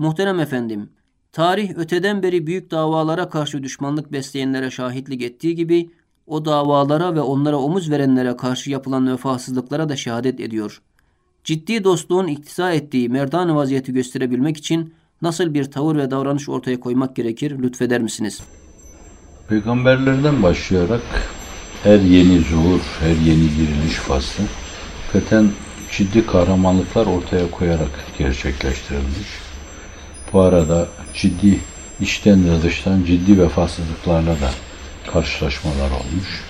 Muhterem efendim, tarih öteden beri büyük davalara karşı düşmanlık besleyenlere şahitlik ettiği gibi o davalara ve onlara omuz verenlere karşı yapılan vefasızlıklara da şehadet ediyor. Ciddi dostluğun iktisa ettiği merdan vaziyeti gösterebilmek için nasıl bir tavır ve davranış ortaya koymak gerekir lütfeder misiniz? Peygamberlerden başlayarak her yeni zuhur, her yeni diriliş faslı hakikaten ciddi kahramanlıklar ortaya koyarak gerçekleştirilmiş. Bu arada ciddi içten ve dıştan ciddi vefasızlıklarla da karşılaşmalar olmuş.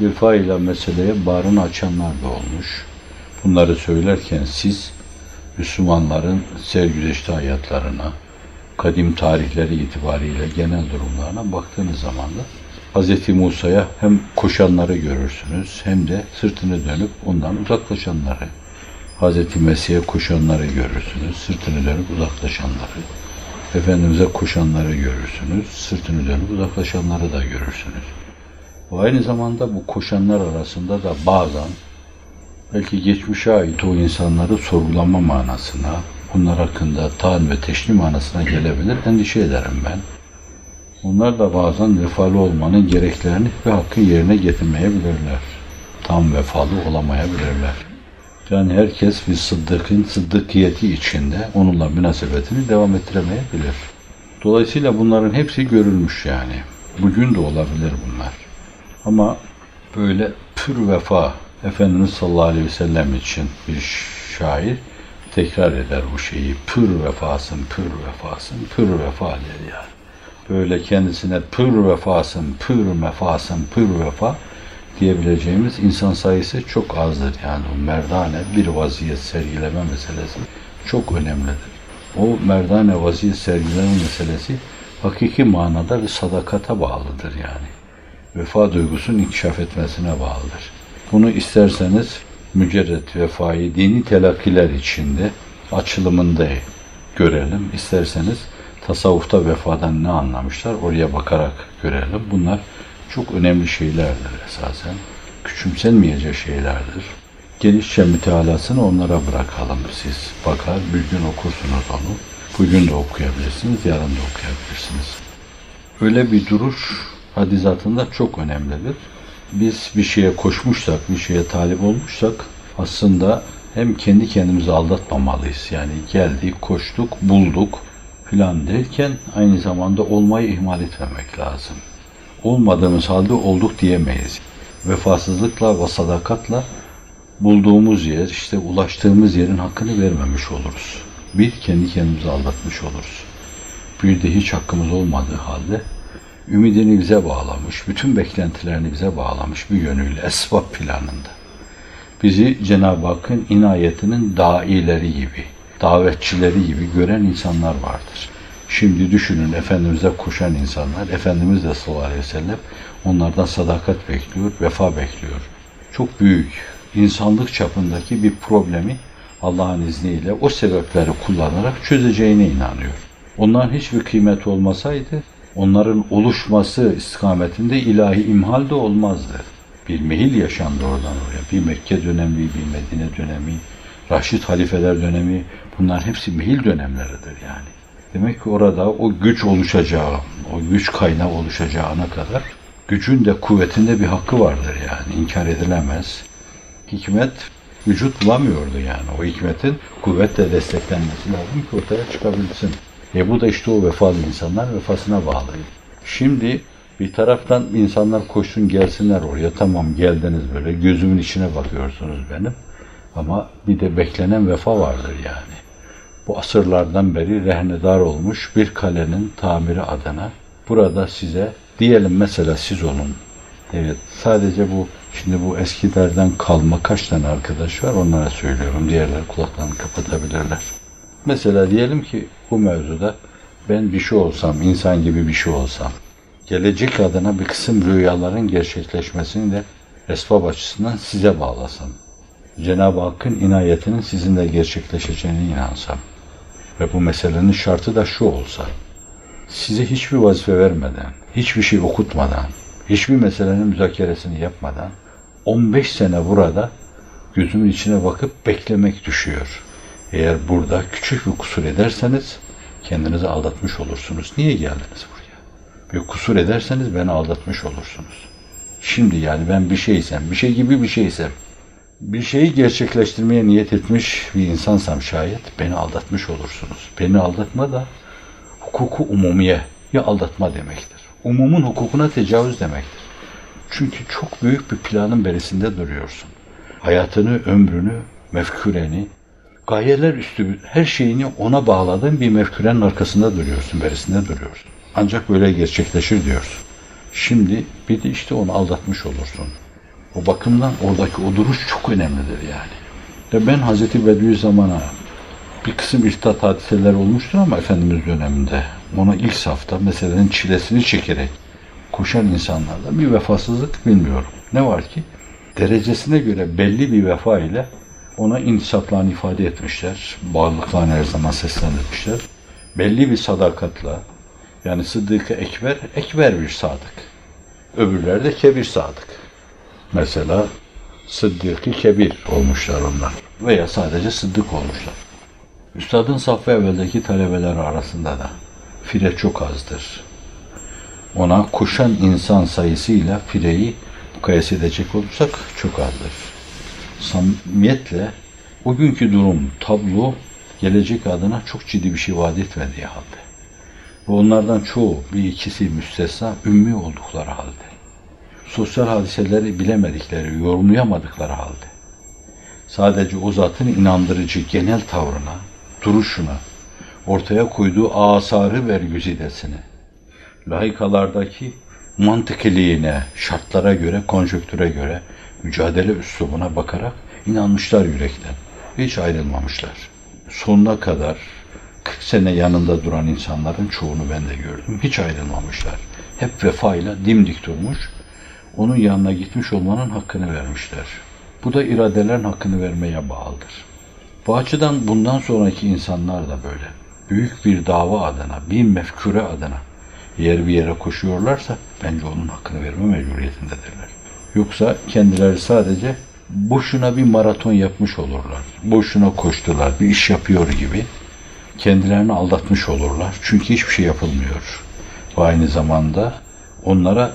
Vefa ile meseleye bağrını açanlar da olmuş. Bunları söylerken siz Müslümanların sergüzeşte hayatlarına, kadim tarihleri itibariyle genel durumlarına baktığınız zaman da Hz. Musa'ya hem koşanları görürsünüz hem de sırtını dönüp ondan uzaklaşanları. Hz. Mesih'e koşanları görürsünüz, sırtını dönüp uzaklaşanları. Efendimiz'e koşanları görürsünüz, sırtını dönüp uzaklaşanları da görürsünüz. Bu aynı zamanda bu koşanlar arasında da bazen belki geçmişe ait o insanları sorgulama manasına, onlar hakkında taan ve teşni manasına gelebilir, endişe ederim ben. Onlar da bazen vefalı olmanın gereklerini ve hakkı yerine getirmeyebilirler. Tam vefalı olamayabilirler. Yani herkes bir sıddıkın sıddıkiyeti içinde onunla münasebetini devam ettiremeyebilir. Dolayısıyla bunların hepsi görülmüş yani. Bugün de olabilir bunlar. Ama böyle pür vefa Efendimiz sallallahu aleyhi ve sellem için bir şair tekrar eder bu şeyi. Pür vefasın, pür vefasın, pür vefa der yani. Böyle kendisine pür vefasın, pür mefasın, pür vefa diyebileceğimiz insan sayısı çok azdır. Yani o merdane bir vaziyet sergileme meselesi çok önemlidir. O merdane vaziyet sergileme meselesi hakiki manada bir sadakata bağlıdır yani. Vefa duygusunun inkişaf etmesine bağlıdır. Bunu isterseniz mücerret vefayı dini telakkiler içinde açılımında görelim. İsterseniz tasavvufta vefadan ne anlamışlar oraya bakarak görelim. Bunlar çok önemli şeylerdir esasen. Küçümsenmeyecek şeylerdir. Genişçe mütealasını onlara bırakalım siz. Bakar, bir gün okursunuz onu. Bugün de okuyabilirsiniz, yarın da okuyabilirsiniz. Öyle bir duruş hadizatında çok önemlidir. Biz bir şeye koşmuşsak, bir şeye talip olmuşsak aslında hem kendi kendimizi aldatmamalıyız. Yani geldik, koştuk, bulduk filan derken aynı zamanda olmayı ihmal etmemek lazım olmadığımız halde olduk diyemeyiz. Vefasızlıkla ve sadakatla bulduğumuz yer, işte ulaştığımız yerin hakkını vermemiş oluruz. Bir, kendi kendimizi aldatmış oluruz. Bir de hiç hakkımız olmadığı halde ümidini bize bağlamış, bütün beklentilerini bize bağlamış bir yönüyle esbab planında. Bizi Cenab-ı Hakk'ın inayetinin daileri gibi, davetçileri gibi gören insanlar vardır. Şimdi düşünün Efendimiz'e koşan insanlar, Efendimiz de sallallahu aleyhi ve sellem onlardan sadakat bekliyor, vefa bekliyor. Çok büyük, insanlık çapındaki bir problemi Allah'ın izniyle o sebepleri kullanarak çözeceğine inanıyor. Onların hiçbir kıymeti olmasaydı, onların oluşması istikametinde ilahi imhal de olmazdı. Bir mehil yaşandı oradan oraya. Bir Mekke dönemi, bir Medine dönemi, Raşid halifeler dönemi, bunlar hepsi mehil dönemleridir yani. Demek ki orada o güç oluşacağı, o güç kaynağı oluşacağına kadar gücün de kuvvetinde bir hakkı vardır yani inkar edilemez. Hikmet vücut bulamıyordu yani. O hikmetin kuvvetle desteklenmesi lazım ki ortaya çıkabilsin. E bu da işte o vefalı insanlar vefasına bağlı. Şimdi bir taraftan insanlar koşsun gelsinler oraya. Tamam geldiniz böyle gözümün içine bakıyorsunuz benim. Ama bir de beklenen vefa vardır yani bu asırlardan beri rehnedar olmuş bir kalenin tamiri adına burada size diyelim mesela siz olun. Evet sadece bu şimdi bu eskilerden kalma kaç tane arkadaş var onlara söylüyorum. Diğerler kulaklarını kapatabilirler. Mesela diyelim ki bu mevzuda ben bir şey olsam, insan gibi bir şey olsam, gelecek adına bir kısım rüyaların gerçekleşmesini de esbab açısından size bağlasam. Cenab-ı Hakk'ın inayetinin sizinle gerçekleşeceğine inansam. Ve bu meselenin şartı da şu olsa. Size hiçbir vazife vermeden, hiçbir şey okutmadan, hiçbir meselenin müzakeresini yapmadan 15 sene burada gözümün içine bakıp beklemek düşüyor. Eğer burada küçük bir kusur ederseniz kendinizi aldatmış olursunuz. Niye geldiniz buraya? Bir kusur ederseniz beni aldatmış olursunuz. Şimdi yani ben bir şeysem, bir şey gibi bir şeysem, bir şeyi gerçekleştirmeye niyet etmiş bir insansam şayet beni aldatmış olursunuz. Beni aldatma da hukuku umumiye ya aldatma demektir. Umumun hukukuna tecavüz demektir. Çünkü çok büyük bir planın berisinde duruyorsun. Hayatını, ömrünü, mefküreni, gayeler üstü her şeyini ona bağladığın bir mefkürenin arkasında duruyorsun, berisinde duruyorsun. Ancak böyle gerçekleşir diyorsun. Şimdi bir de işte onu aldatmış olursun. O bakımdan oradaki o duruş çok önemlidir yani. Ve ben Hazreti Bediüzzaman'a bir kısım irtidat hadiseler olmuştur ama Efendimiz döneminde ona ilk safta meselenin çilesini çekerek koşan insanlarda bir vefasızlık bilmiyorum. Ne var ki derecesine göre belli bir vefa ile ona intisaplarını ifade etmişler. Bağlılıklarını her zaman seslendirmişler. Belli bir sadakatla yani Sıddık-ı Ekber, Ekber bir sadık. Öbürler de kebir sadık. Mesela Sıddık-ı Kebir olmuşlar onlar. Veya sadece Sıddık olmuşlar. Üstadın safı evveldeki talebeler arasında da fire çok azdır. Ona koşan insan sayısıyla fireyi mukayese edecek olursak çok azdır. Samimiyetle o günkü durum, tablo gelecek adına çok ciddi bir şey vaat etmediği halde. Ve onlardan çoğu, bir ikisi müstesna, ümmi oldukları halde. Sosyal hadiseleri bilemedikleri, yorumlayamadıkları halde. Sadece o zatın inandırıcı genel tavrına, duruşuna, ortaya koyduğu asarı ve güzidesine, layıkalardaki mantıkiliğine, şartlara göre, konjöktüre göre, mücadele üslubuna bakarak inanmışlar yürekten. Hiç ayrılmamışlar. Sonuna kadar 40 sene yanında duran insanların çoğunu ben de gördüm. Hiç ayrılmamışlar. Hep vefayla dimdik durmuş. Onun yanına gitmiş olmanın hakkını vermişler. Bu da iradelerin hakkını vermeye bağlıdır. Bu açıdan bundan sonraki insanlar da böyle. Büyük bir dava adına, bir mefkure adına yer bir yere koşuyorlarsa bence onun hakkını verme mecburiyetindedirler. Yoksa kendileri sadece boşuna bir maraton yapmış olurlar. Boşuna koştular, bir iş yapıyor gibi kendilerini aldatmış olurlar. Çünkü hiçbir şey yapılmıyor. Ve aynı zamanda onlara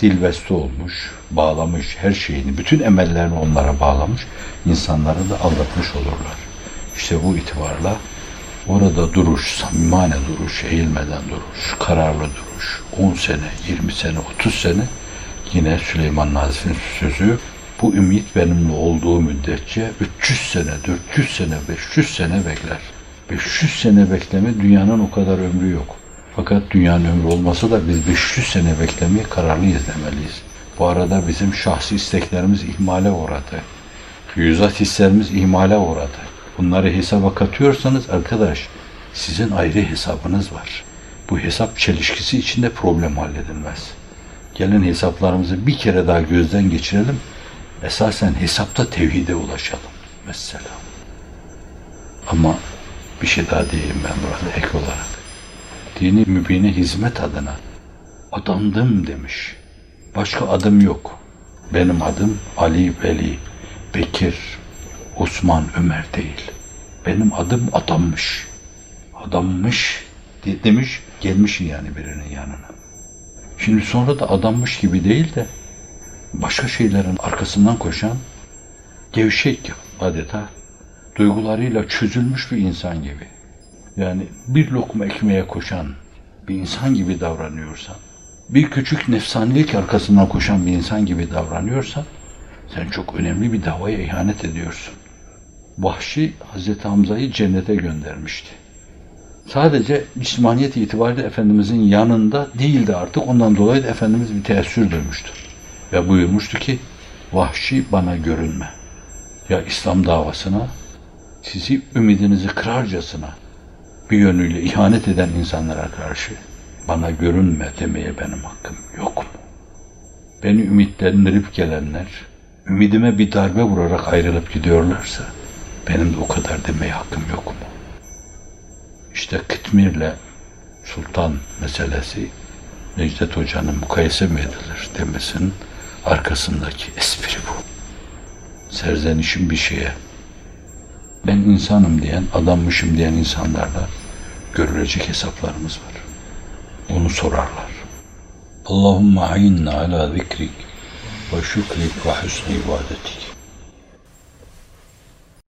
dilbeste olmuş, bağlamış her şeyini, bütün emellerini onlara bağlamış, insanları da aldatmış olurlar. İşte bu itibarla orada duruş, samimane duruş, eğilmeden duruş, kararlı duruş, 10 sene, 20 sene, 30 sene yine Süleyman Nazif'in sözü bu ümit benimle olduğu müddetçe 300 sene, 400 sene, 500 sene bekler. 500 sene bekleme dünyanın o kadar ömrü yok. Fakat dünyanın ömrü olmasa da biz 500 sene beklemeye kararlıyız demeliyiz. Bu arada bizim şahsi isteklerimiz ihmale uğradı. Yüzat hislerimiz ihmale uğradı. Bunları hesaba katıyorsanız arkadaş sizin ayrı hesabınız var. Bu hesap çelişkisi içinde problem halledilmez. Gelin hesaplarımızı bir kere daha gözden geçirelim. Esasen hesapta tevhide ulaşalım. Mesela. Ama bir şey daha diyeyim ben burada ek olarak. Dini mübine hizmet adına adamdım demiş. Başka adım yok. Benim adım Ali Veli, Bekir, Osman, Ömer değil. Benim adım adammış. Adammış demiş, gelmiş yani birinin yanına. Şimdi sonra da adammış gibi değil de başka şeylerin arkasından koşan gevşek adeta duygularıyla çözülmüş bir insan gibi. Yani bir lokma ekmeğe koşan bir insan gibi davranıyorsan, bir küçük nefsanilik arkasından koşan bir insan gibi davranıyorsan, sen çok önemli bir davaya ihanet ediyorsun. Vahşi Hazreti Hamza'yı cennete göndermişti. Sadece cismaniyet itibariyle Efendimizin yanında değildi artık. Ondan dolayı da Efendimiz bir teessür duymuştu. Ve buyurmuştu ki, vahşi bana görünme. Ya İslam davasına, sizi ümidinizi kırarcasına bir yönüyle ihanet eden insanlara karşı bana görünme demeye benim hakkım yok mu? Beni ümitlendirip gelenler, ümidime bir darbe vurarak ayrılıp gidiyorlarsa benim de o kadar demeye hakkım yok mu? İşte Kıtmir'le Sultan meselesi Necdet Hoca'nın mukayese mi edilir demesinin arkasındaki espri bu. Serzenişin bir şeye ben insanım diyen, adammışım diyen insanlarla görülecek hesaplarımız var. Onu sorarlar. Allahümme ayinna ala zikrik ve şükrik ve husni ibadetik.